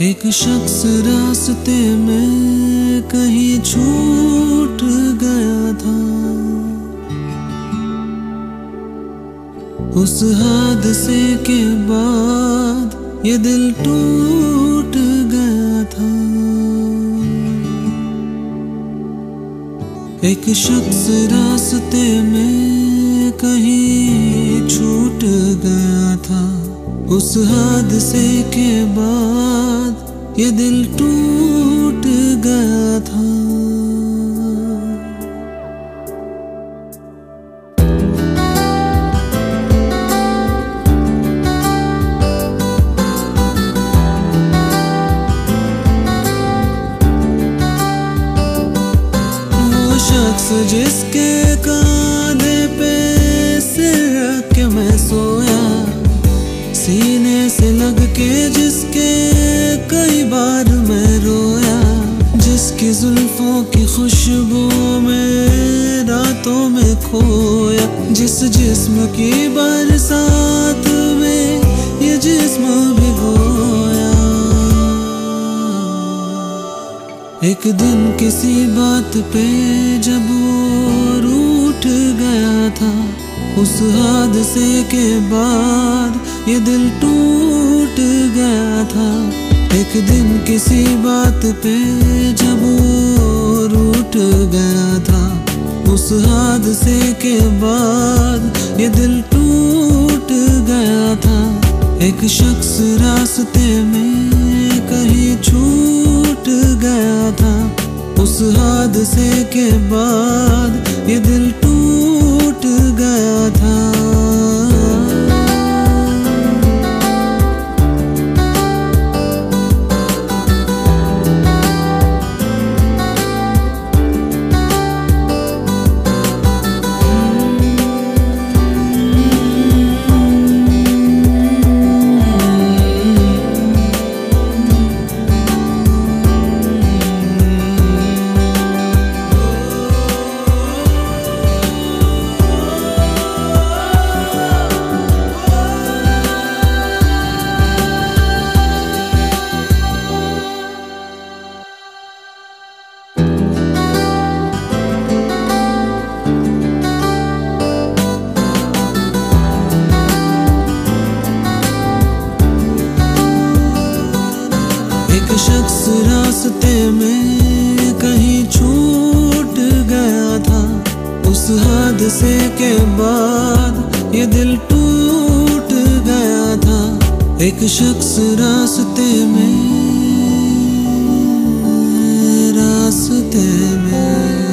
एक शख्स रास्ते में कहीं छूट गया था। उस हादसे के बाद ये दिल टूट गया था। एक शख्स रास्ते में कहीं छूट गया था। उस हादसे के बाद ये दिल टूट गया था। जिसके जिसकी जुल्फों की खुशबू में रातों में खोया। जिस जिस्म की बरसात में ये जिस्म भिगोया एक दिन किसी बात पे जब वो रूठ गया था, उस हादसे के बाद ये दिल टूट गया था। एक दिन किसी बात पे जब वो गया था, उस हादसे के बाद ये दिल टूट गया था। एक शख्स रास्ते में कहीं छूट गया था, उस हादसे के बाद ये दिल टूट गया था। शख्स रास्ते में कहीं छूट गया था। उस हादसे के बाद ये दिल टूट गया था। एक शख्स रास्ते में रास्ते में।